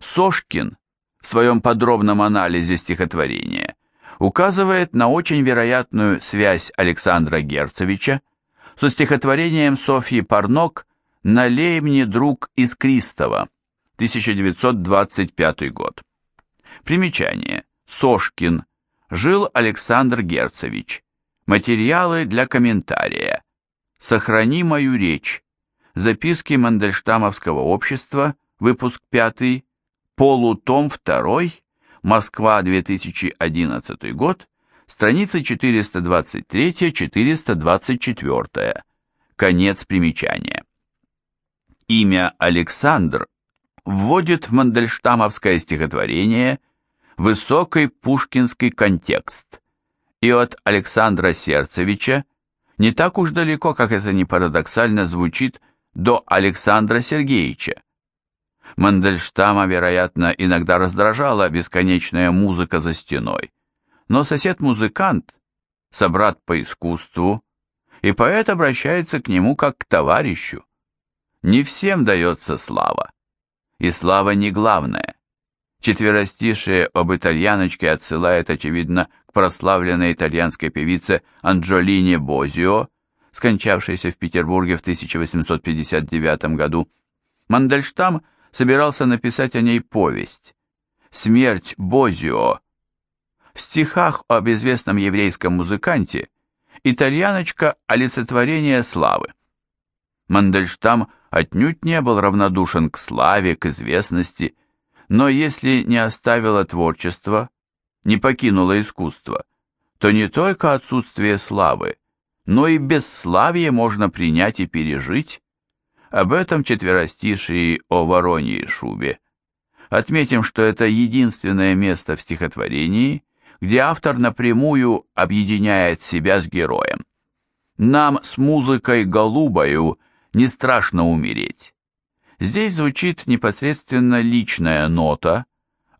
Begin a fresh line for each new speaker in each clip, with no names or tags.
Сошкин в своем подробном анализе стихотворения указывает на очень вероятную связь Александра Герцевича со стихотворением Софьи Парнок «Налей мне, друг, из Кристова», 1925 год. Примечание. Сошкин. Жил Александр Герцевич. Материалы для комментария. Сохрани мою речь. Записки Мандельштамовского общества, выпуск 5, полутом 2, Москва, 2011 год, страницы 423-424. Конец примечания. Имя Александр вводит в мандельштамовское стихотворение высокий пушкинский контекст, и от Александра Сердцевича не так уж далеко, как это не парадоксально звучит, до Александра Сергеевича. Мандельштама, вероятно, иногда раздражала бесконечная музыка за стеной, но сосед-музыкант, собрат по искусству, и поэт обращается к нему как к товарищу. Не всем дается слава, и слава не главное. Четверостишие об итальяночке отсылает, очевидно, к прославленной итальянской певице Анджолине Бозио, скончавшейся в Петербурге в 1859 году. Мандельштам собирался написать о ней повесть «Смерть Бозио». В стихах об известном еврейском музыканте итальяночка – олицетворение славы. Мандельштам отнюдь не был равнодушен к славе, к известности, но если не оставила творчество, не покинула искусство, то не только отсутствие славы, но и бесславие можно принять и пережить. Об этом четверостишии о Вороньей шубе. Отметим, что это единственное место в стихотворении, где автор напрямую объединяет себя с героем. Нам с музыкой голубою не страшно умереть. Здесь звучит непосредственно личная нота,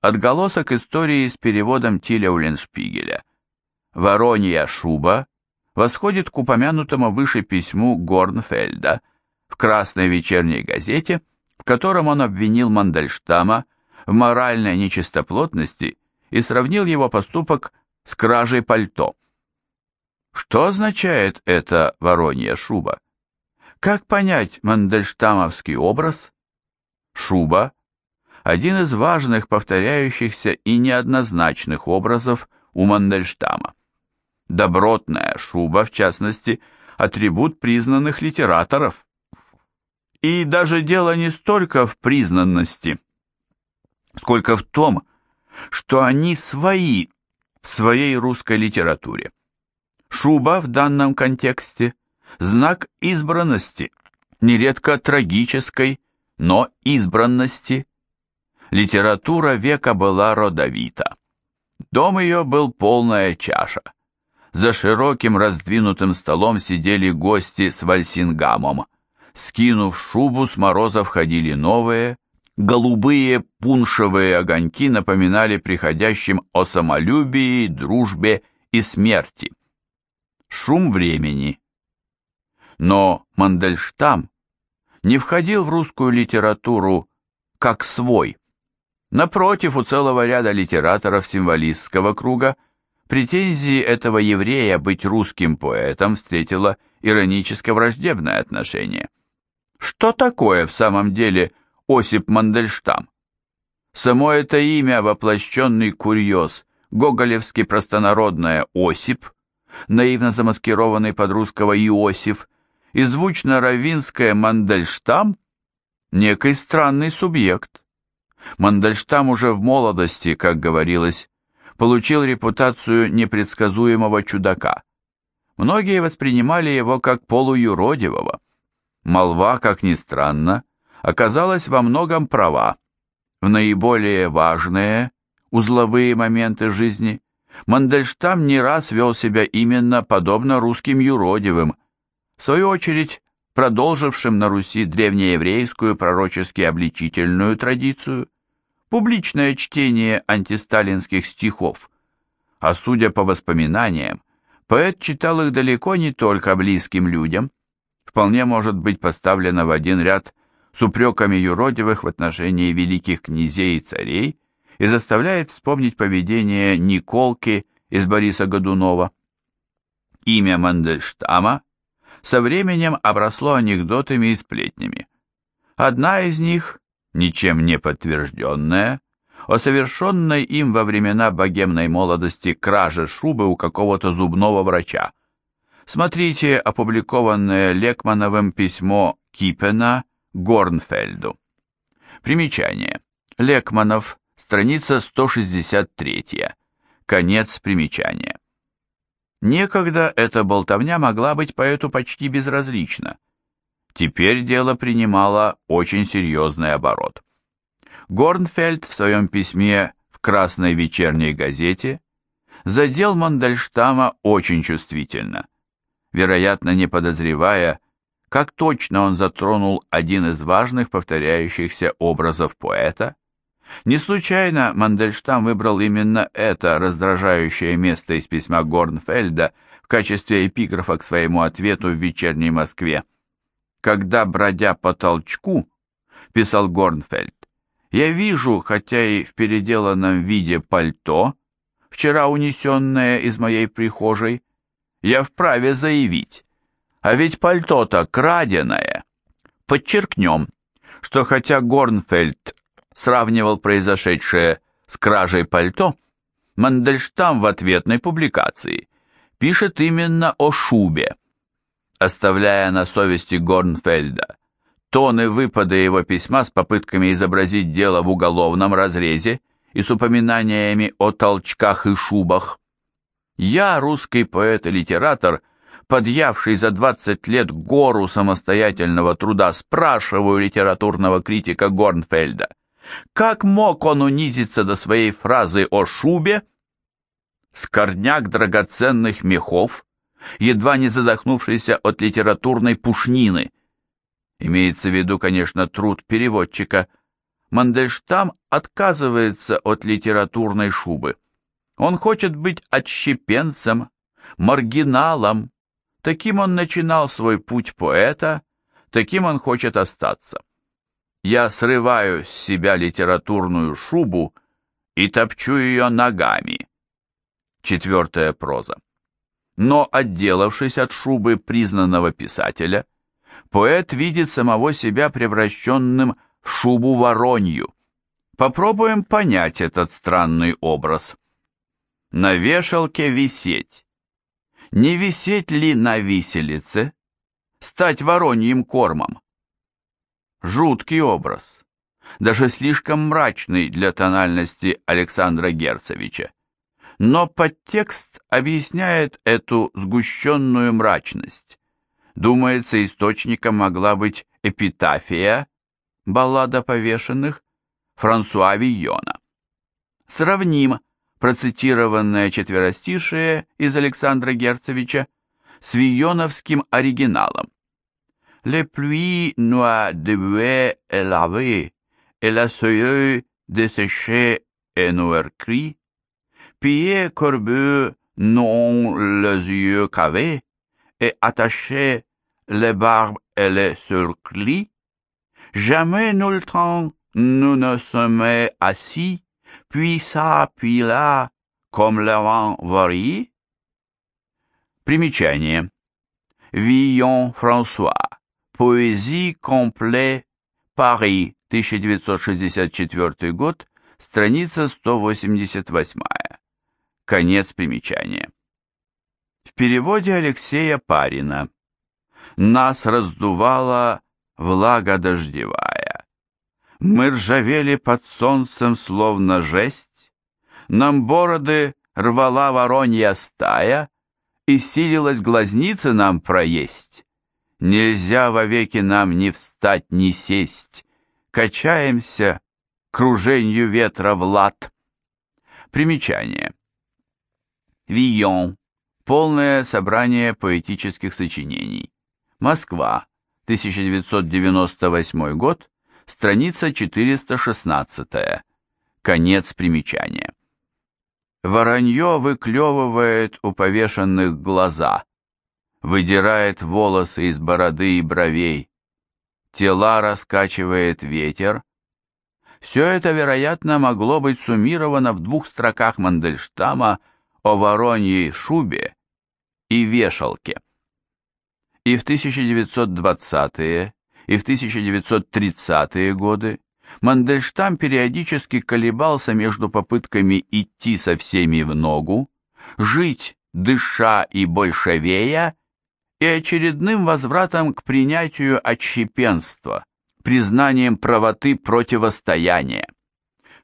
отголосок истории с переводом Тиля Уленшпигеля. «Воронья шуба» восходит к упомянутому выше письму Горнфельда в красной вечерней газете, в котором он обвинил Мандельштама в моральной нечистоплотности и сравнил его поступок с кражей пальто. Что означает эта воронья шуба? Как понять мандельштамовский образ? Шуба – один из важных повторяющихся и неоднозначных образов у Мандельштама. Добротная шуба, в частности, атрибут признанных литераторов. И даже дело не столько в признанности, сколько в том, что они свои в своей русской литературе. Шуба в данном контексте – знак избранности, нередко трагической, но избранности. Литература века была родовита. Дом ее был полная чаша – за широким раздвинутым столом сидели гости с вальсингамом. Скинув шубу, с мороза входили новые, голубые пуншевые огоньки напоминали приходящим о самолюбии, дружбе и смерти. Шум времени. Но Мандельштам не входил в русскую литературу как свой. Напротив, у целого ряда литераторов символистского круга – Претензии этого еврея быть русским поэтом встретила иронически враждебное отношение. Что такое в самом деле Осип Мандельштам? Само это имя воплощенный курьез, гоголевский простонародное Осип, наивно замаскированный под русского Иосиф, и звучно-равинское Мандельштам – некий странный субъект. Мандельштам уже в молодости, как говорилось, получил репутацию непредсказуемого чудака. Многие воспринимали его как полуюродивого. Молва, как ни странно, оказалась во многом права. В наиболее важные, узловые моменты жизни Мандельштам не раз вел себя именно подобно русским юродивым, в свою очередь продолжившим на Руси древнееврейскую пророчески обличительную традицию – публичное чтение антисталинских стихов, а судя по воспоминаниям, поэт читал их далеко не только близким людям, вполне может быть поставлено в один ряд с упреками юродивых в отношении великих князей и царей и заставляет вспомнить поведение Николки из Бориса Годунова. Имя Мандельштама со временем обросло анекдотами и сплетнями. Одна из них, ничем не подтвержденная, о совершенной им во времена богемной молодости краже шубы у какого-то зубного врача. Смотрите опубликованное Лекмановым письмо Кипена Горнфельду. Примечание. Лекманов, страница 163. Конец примечания. Некогда эта болтовня могла быть поэту почти безразлична. Теперь дело принимало очень серьезный оборот. Горнфельд в своем письме в «Красной вечерней газете» задел Мандельштама очень чувствительно, вероятно, не подозревая, как точно он затронул один из важных повторяющихся образов поэта. Не случайно Мандельштам выбрал именно это раздражающее место из письма Горнфельда в качестве эпиграфа к своему ответу в «Вечерней Москве». «Когда, бродя по толчку», — писал Горнфельд, я вижу, хотя и в переделанном виде пальто, вчера унесенное из моей прихожей, я вправе заявить, а ведь пальто-то краденое. Подчеркнем, что хотя Горнфельд сравнивал произошедшее с кражей пальто, Мандельштам в ответной публикации пишет именно о шубе, оставляя на совести Горнфельда тоны выпада его письма с попытками изобразить дело в уголовном разрезе и с упоминаниями о толчках и шубах. Я, русский поэт и литератор, подъявший за 20 лет гору самостоятельного труда, спрашиваю литературного критика Горнфельда, как мог он унизиться до своей фразы о шубе? Скорняк драгоценных мехов, едва не задохнувшийся от литературной пушнины – Имеется в виду, конечно, труд переводчика. Мандельштам отказывается от литературной шубы. Он хочет быть отщепенцем, маргиналом. Таким он начинал свой путь поэта, таким он хочет остаться. Я срываю с себя литературную шубу и топчу ее ногами. Четвертая проза. Но, отделавшись от шубы признанного писателя, поэт видит самого себя превращенным в шубу воронью. Попробуем понять этот странный образ. На вешалке висеть. Не висеть ли на виселице? Стать вороньим кормом? Жуткий образ, даже слишком мрачный для тональности Александра Герцевича. Но подтекст объясняет эту сгущенную мрачность. Думается, источником могла быть эпитафия, баллада повешенных, Франсуа Вийона. Сравним процитированное четверостишее из Александра Герцевича с вийоновским оригиналом. «Les pluies noires de buée et lavées, et la soyeuse desséchée et noircrie, pillé corbeau non les yeux cavés, et attaché les barbes et les surclis, jamais nous le temps nous ne sommes assis, puis ça, puis là, comme le vent. Примечание. Вийон Франсуа. Поэзии компле Пари, 1964 год, страница 188. Конец примечания. В переводе Алексея Парина нас раздувала влага дождевая. Мы ржавели под солнцем, словно жесть, Нам бороды рвала воронья стая, И силилась глазницы нам проесть. Нельзя вовеки нам ни встать, ни сесть, Качаемся круженью ветра в лад. Примечание. Вийон. Полное собрание поэтических сочинений. Москва, 1998 год, страница 416. Конец примечания. Воронье выклевывает у повешенных глаза, выдирает волосы из бороды и бровей, тела раскачивает ветер. Все это, вероятно, могло быть суммировано в двух строках Мандельштама о вороньей шубе и вешалке. И в 1920-е, и в 1930-е годы Мандельштам периодически колебался между попытками идти со всеми в ногу, жить, дыша и большевея, и очередным возвратом к принятию отщепенства, признанием правоты противостояния.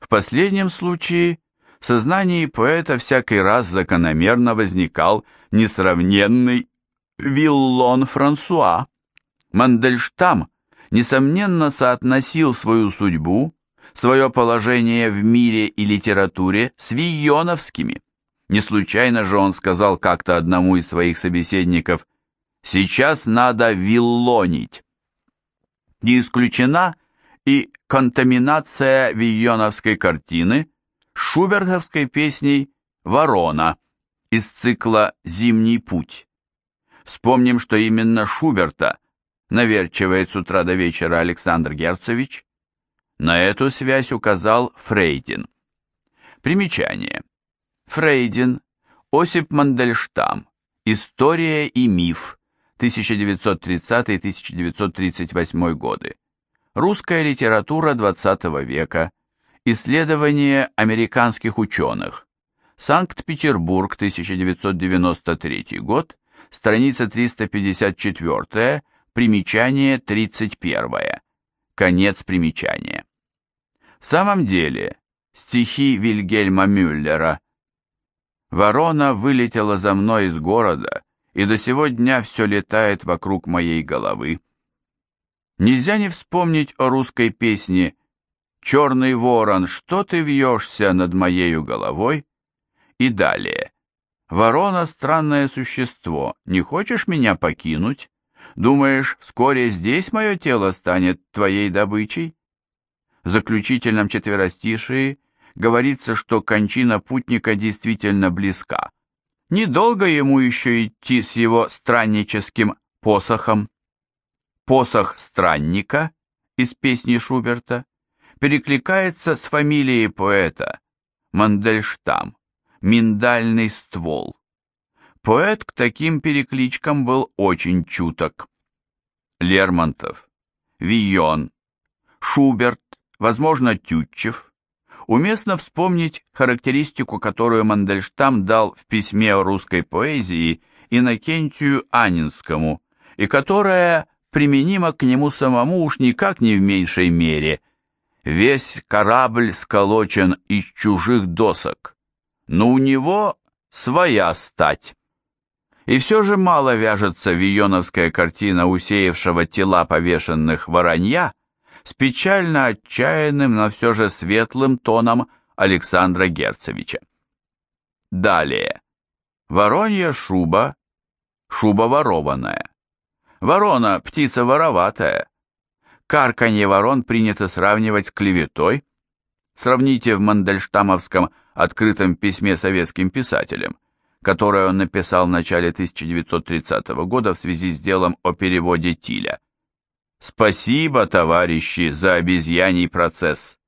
В последнем случае в сознании поэта всякий раз закономерно возникал несравненный Виллон Франсуа. Мандельштам, несомненно, соотносил свою судьбу, свое положение в мире и литературе с Вийоновскими. Не случайно же он сказал как-то одному из своих собеседников «Сейчас надо виллонить». Не исключена и контаминация вийоновской картины шубертовской песней «Ворона» из цикла «Зимний путь». Вспомним, что именно Шуберта наверчивает с утра до вечера Александр Герцевич. На эту связь указал Фрейдин. Примечание. Фрейдин, Осип Мандельштам, История и миф, 1930-1938 годы. Русская литература XX века. Исследования американских ученых. Санкт-Петербург, 1993 год страница 354, примечание 31. Конец примечания. В самом деле, стихи Вильгельма Мюллера «Ворона вылетела за мной из города, и до сего дня все летает вокруг моей головы». Нельзя не вспомнить о русской песне «Черный ворон, что ты вьешься над моею головой?» и далее Ворона — странное существо, не хочешь меня покинуть? Думаешь, вскоре здесь мое тело станет твоей добычей? В заключительном четверостишии говорится, что кончина путника действительно близка. Недолго ему еще идти с его странническим посохом. Посох странника из песни Шуберта перекликается с фамилией поэта Мандельштам миндальный ствол. Поэт к таким перекличкам был очень чуток. Лермонтов, Вийон, Шуберт, возможно, Тютчев. Уместно вспомнить характеристику, которую Мандельштам дал в письме о русской поэзии Иннокентию Анинскому, и которая применима к нему самому уж никак не в меньшей мере. Весь корабль сколочен из чужих досок но у него своя стать. И все же мало вяжется вионовская картина усеявшего тела повешенных воронья с печально отчаянным, но все же светлым тоном Александра Герцевича. Далее. Воронья шуба, шуба ворованная. Ворона – птица вороватая. Карканье ворон принято сравнивать с клеветой. Сравните в Мандельштамовском открытом письме советским писателям, которое он написал в начале 1930 года в связи с делом о переводе Тиля. Спасибо, товарищи, за обезьяний процесс.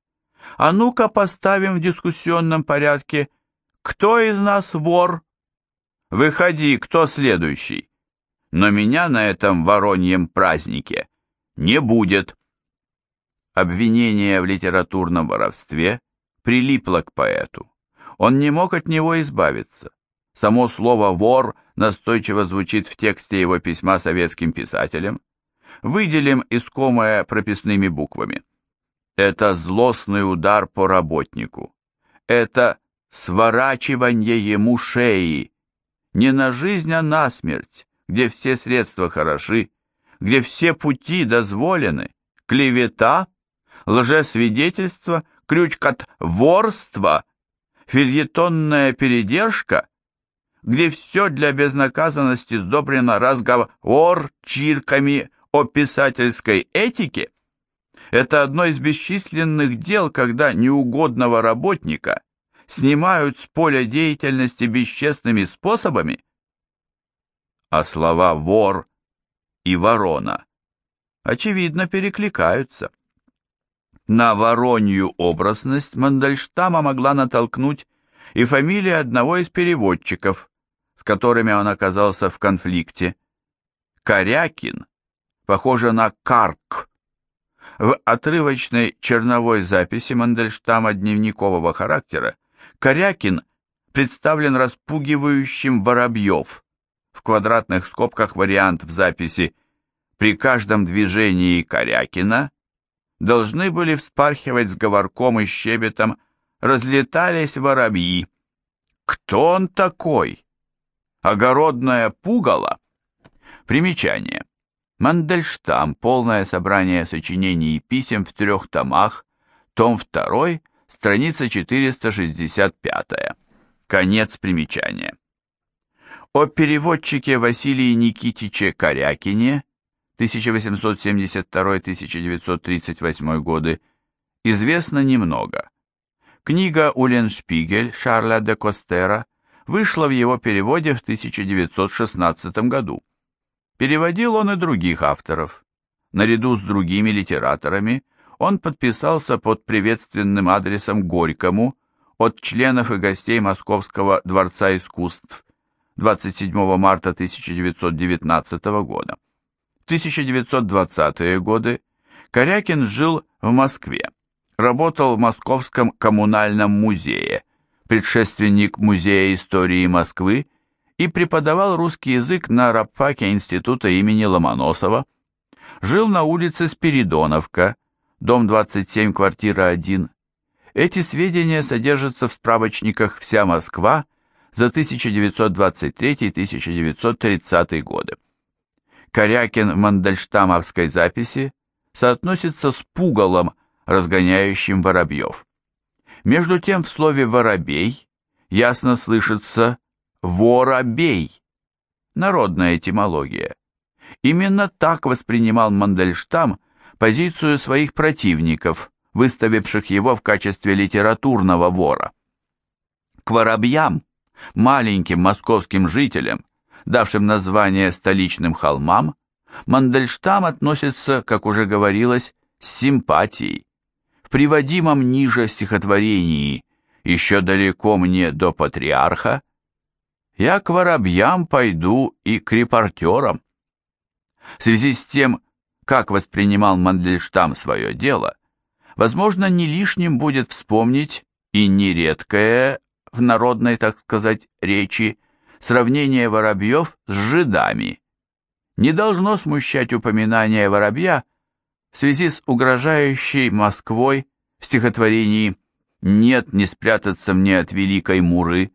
А ну-ка поставим в дискуссионном порядке, кто из нас вор? Выходи, кто следующий? Но меня на этом вороньем празднике не будет. Обвинение в литературном воровстве прилипло к поэту. Он не мог от него избавиться. Само слово «вор» настойчиво звучит в тексте его письма советским писателям. Выделим искомое прописными буквами. Это злостный удар по работнику. Это сворачивание ему шеи. Не на жизнь, а на смерть, где все средства хороши, где все пути дозволены. Клевета, лжесвидетельство, ключ от ворства фильетонная передержка, где все для безнаказанности сдобрено разговор-чирками о писательской этике, это одно из бесчисленных дел, когда неугодного работника снимают с поля деятельности бесчестными способами, а слова «вор» и «ворона» очевидно, перекликаются. На воронью образность Мандельштама могла натолкнуть и фамилия одного из переводчиков, которыми он оказался в конфликте. Корякин, похоже на Карк. В отрывочной черновой записи Мандельштама дневникового характера Корякин представлен распугивающим Воробьев. В квадратных скобках вариант в записи «При каждом движении Корякина» должны были вспархивать с говорком и щебетом, разлетались воробьи. Кто он такой? Огородное пугало? Примечание. Мандельштам. Полное собрание сочинений и писем в трех томах. Том 2, страница 465. Конец примечания. О переводчике Василии Никитиче Корякине 1872-1938 годы известно немного. Книга «Уленшпигель» Шарля де Костера вышла в его переводе в 1916 году. Переводил он и других авторов. Наряду с другими литераторами он подписался под приветственным адресом Горькому от членов и гостей Московского дворца искусств 27 марта 1919 года. 1920-е годы Корякин жил в Москве, работал в Московском коммунальном музее, предшественник Музея истории Москвы, и преподавал русский язык на рабфаке института имени Ломоносова, жил на улице Спиридоновка, дом 27, квартира 1. Эти сведения содержатся в справочниках «Вся Москва» за 1923-1930 годы. Корякин в Мандельштамовской записи соотносится с пугалом, разгоняющим воробьев. Между тем в слове «воробей» ясно слышится «воробей» – народная этимология. Именно так воспринимал Мандельштам позицию своих противников, выставивших его в качестве литературного вора. К воробьям, маленьким московским жителям, давшим название столичным холмам, Мандельштам относится, как уже говорилось, с симпатией. В приводимом ниже стихотворении «Еще далеко мне до патриарха» я к воробьям пойду и к репортерам. В связи с тем, как воспринимал Мандельштам свое дело, возможно, не лишним будет вспомнить и нередкое в народной, так сказать, речи сравнение воробьев с жидами. Не должно смущать упоминание воробья в связи с угрожающей Москвой в стихотворении «Нет, не спрятаться мне от великой Муры».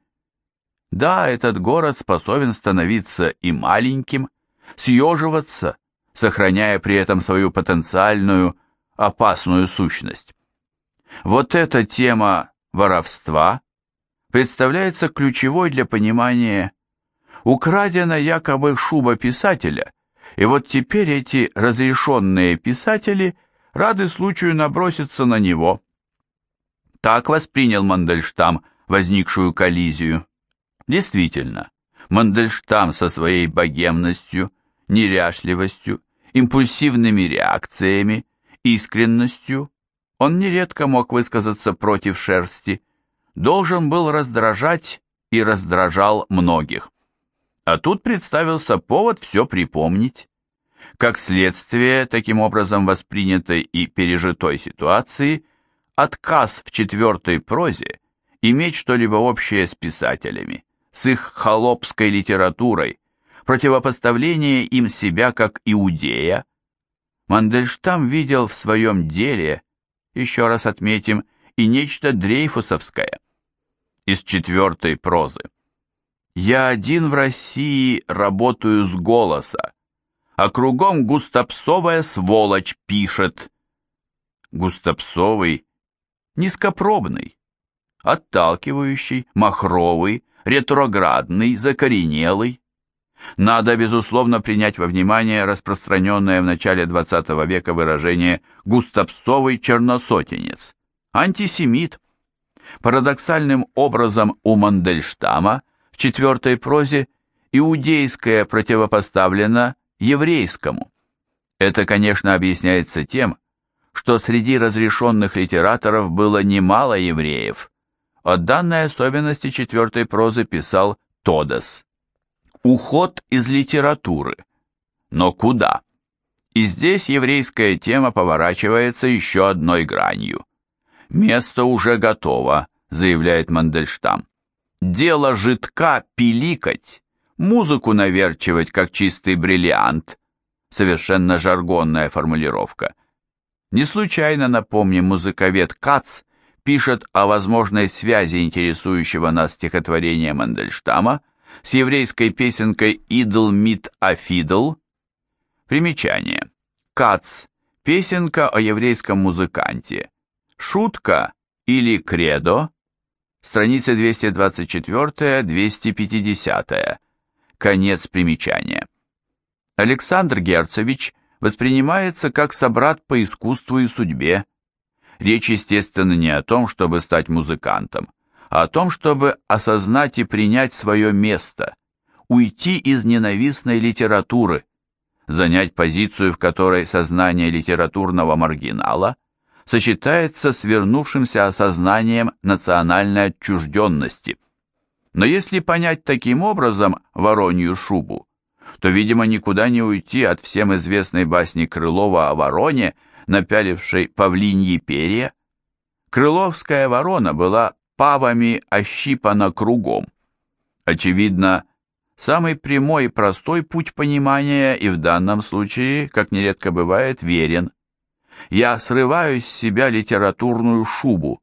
Да, этот город способен становиться и маленьким, съеживаться, сохраняя при этом свою потенциальную, опасную сущность. Вот эта тема воровства представляется ключевой для понимания украдена якобы шуба писателя, и вот теперь эти разрешенные писатели рады случаю наброситься на него. Так воспринял Мандельштам возникшую коллизию. Действительно, Мандельштам со своей богемностью, неряшливостью, импульсивными реакциями, искренностью, он нередко мог высказаться против шерсти, должен был раздражать и раздражал многих. А тут представился повод все припомнить. Как следствие таким образом воспринятой и пережитой ситуации, отказ в четвертой прозе иметь что-либо общее с писателями, с их холопской литературой, противопоставление им себя как иудея, Мандельштам видел в своем деле, еще раз отметим, и нечто дрейфусовское из четвертой прозы. «Я один в России работаю с голоса, а кругом густопсовая сволочь пишет». Густопсовый, низкопробный, отталкивающий, махровый, ретроградный, закоренелый. Надо, безусловно, принять во внимание распространенное в начале XX века выражение «густопсовый черносотенец», антисемит. Парадоксальным образом у Мандельштама в четвертой прозе иудейское противопоставлено еврейскому. Это, конечно, объясняется тем, что среди разрешенных литераторов было немало евреев. О данной особенности четвертой прозы писал Тодес. Уход из литературы. Но куда? И здесь еврейская тема поворачивается еще одной гранью. «Место уже готово», — заявляет Мандельштам. «Дело жидка пиликать, музыку наверчивать, как чистый бриллиант». Совершенно жаргонная формулировка. Не случайно, напомним, музыковед Кац пишет о возможной связи интересующего нас стихотворения Мандельштама с еврейской песенкой «Идл мит афидл». Примечание. Кац. Песенка о еврейском музыканте. Шутка или кредо. Страница 224-250. Конец примечания. Александр Герцевич воспринимается как собрат по искусству и судьбе. Речь, естественно, не о том, чтобы стать музыкантом, а о том, чтобы осознать и принять свое место, уйти из ненавистной литературы, занять позицию, в которой сознание литературного маргинала сочетается с вернувшимся осознанием национальной отчужденности. Но если понять таким образом воронью шубу, то, видимо, никуда не уйти от всем известной басни Крылова о вороне, напялившей павлиньи перья. Крыловская ворона была павами ощипана кругом. Очевидно, самый прямой и простой путь понимания и в данном случае, как нередко бывает, верен. Я срываю с себя литературную шубу,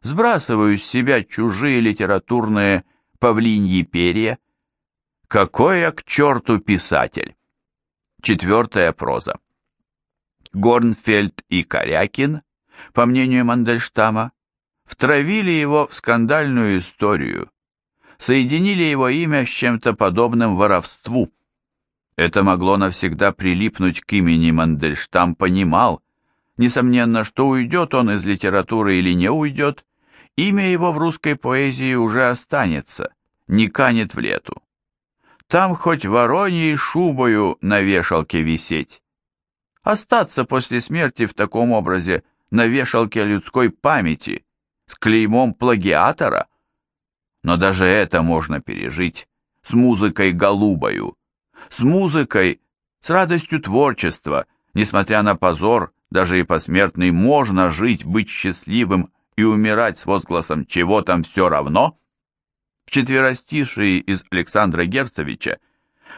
сбрасываю с себя чужие литературные павлиньи перья, какой я к черту писатель? Четвертая проза. Горнфельд и Корякин, по мнению Мандельштама, втравили его в скандальную историю, соединили его имя с чем-то подобным воровству. Это могло навсегда прилипнуть к имени Мандельштам понимал, несомненно, что уйдет он из литературы или не уйдет, имя его в русской поэзии уже останется, не канет в лету. Там хоть вороньей шубою на вешалке висеть. Остаться после смерти в таком образе на вешалке людской памяти с клеймом плагиатора. Но даже это можно пережить с музыкой голубою, с музыкой, с радостью творчества, несмотря на позор, даже и посмертный, можно жить, быть счастливым и умирать с возгласом «чего там все равно», четверостишии из Александра Герцевича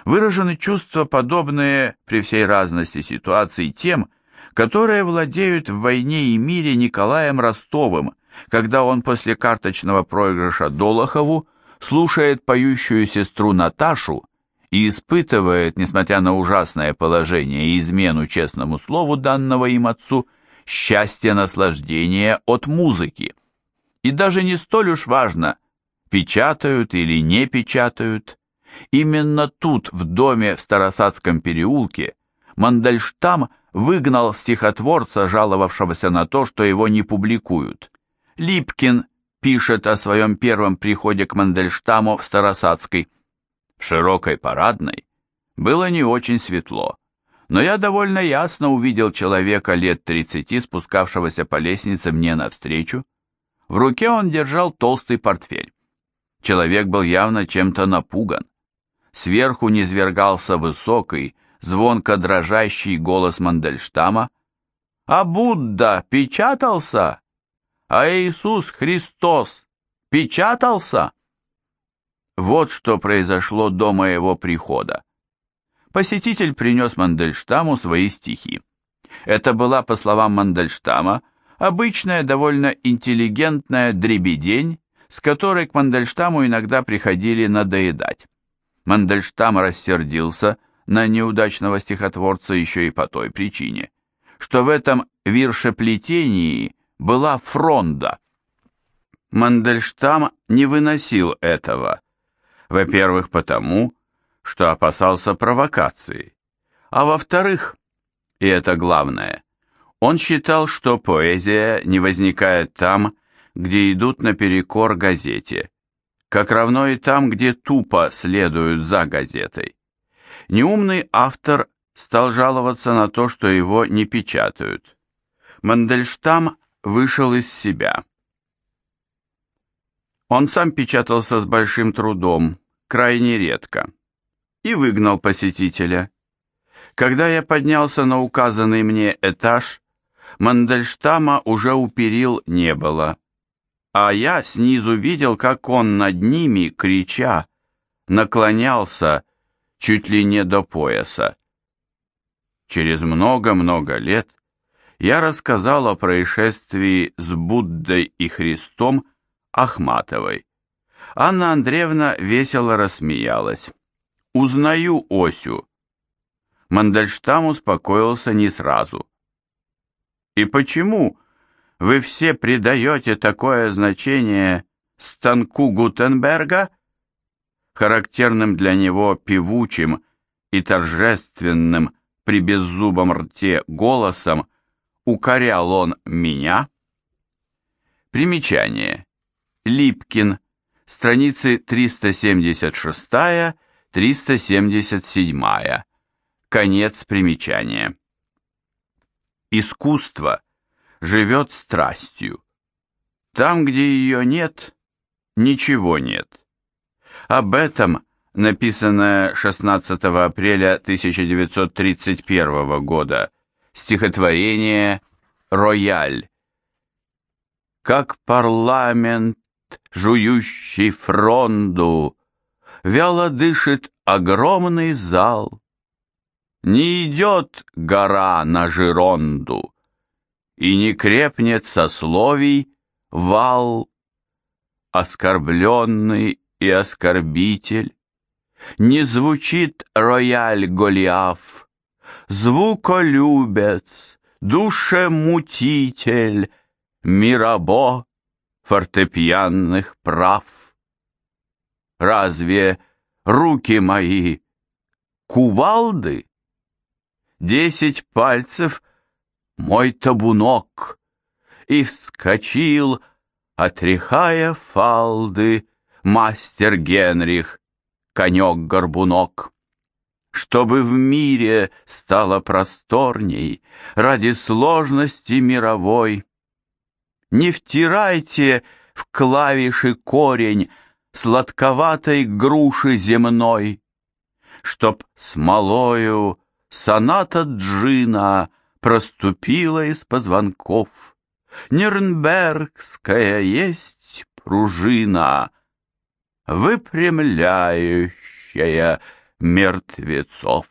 выражены чувства, подобные при всей разности ситуаций тем, которые владеют в «Войне и мире» Николаем Ростовым, когда он после карточного проигрыша Долохову слушает поющую сестру Наташу и испытывает, несмотря на ужасное положение и измену честному слову данного им отцу, счастье наслаждения от музыки. И даже не столь уж важно, печатают или не печатают. Именно тут, в доме в Старосадском переулке, Мандельштам выгнал стихотворца, жаловавшегося на то, что его не публикуют. Липкин пишет о своем первом приходе к Мандельштаму в Старосадской. Широкой парадной было не очень светло, но я довольно ясно увидел человека лет тридцати, спускавшегося по лестнице мне навстречу. В руке он держал толстый портфель. Человек был явно чем-то напуган. Сверху низвергался высокий, звонко дрожащий голос Мандельштама. «А Будда печатался? А Иисус Христос печатался?» Вот что произошло до моего прихода. Посетитель принес Мандельштаму свои стихи. Это была, по словам Мандельштама, обычная, довольно интеллигентная дребедень, с которой к Мандельштаму иногда приходили надоедать. Мандельштам рассердился на неудачного стихотворца еще и по той причине, что в этом виршеплетении была фронда. Мандельштам не выносил этого, во-первых, потому, что опасался провокации, а во-вторых, и это главное, он считал, что поэзия не возникает там, где идут наперекор газете, как равно и там, где тупо следуют за газетой. Неумный автор стал жаловаться на то, что его не печатают. Мандельштам вышел из себя. Он сам печатался с большим трудом, крайне редко, и выгнал посетителя. Когда я поднялся на указанный мне этаж, Мандельштама уже у перил не было, а я снизу видел, как он над ними, крича, наклонялся чуть ли не до пояса. Через много-много лет я рассказал о происшествии с Буддой и Христом Ахматовой. Анна Андреевна весело рассмеялась. «Узнаю Осю». Мандельштам успокоился не сразу. «И почему вы все придаете такое значение станку Гутенберга?» Характерным для него певучим и торжественным при беззубом рте голосом укорял он меня. Примечание. Липкин. Страницы 376-377. Конец примечания. Искусство живет страстью. Там, где ее нет, ничего нет. Об этом написанное 16 апреля 1931 года стихотворение «Рояль». Как парламент жующий фронду, Вяло дышит огромный зал. Не идет гора на Жиронду, И не крепнет сословий вал. Оскорбленный и оскорбитель, Не звучит рояль Голиаф, Звуколюбец, душемутитель, Мирабо фортепианных прав. Разве руки мои кувалды? Десять пальцев мой табунок, И вскочил, отряхая фалды, Мастер Генрих, конек-горбунок. Чтобы в мире стало просторней Ради сложности мировой, не втирайте в клавиши корень Сладковатой груши земной, Чтоб смолою соната джина Проступила из позвонков. Нюрнбергская есть пружина, Выпрямляющая мертвецов.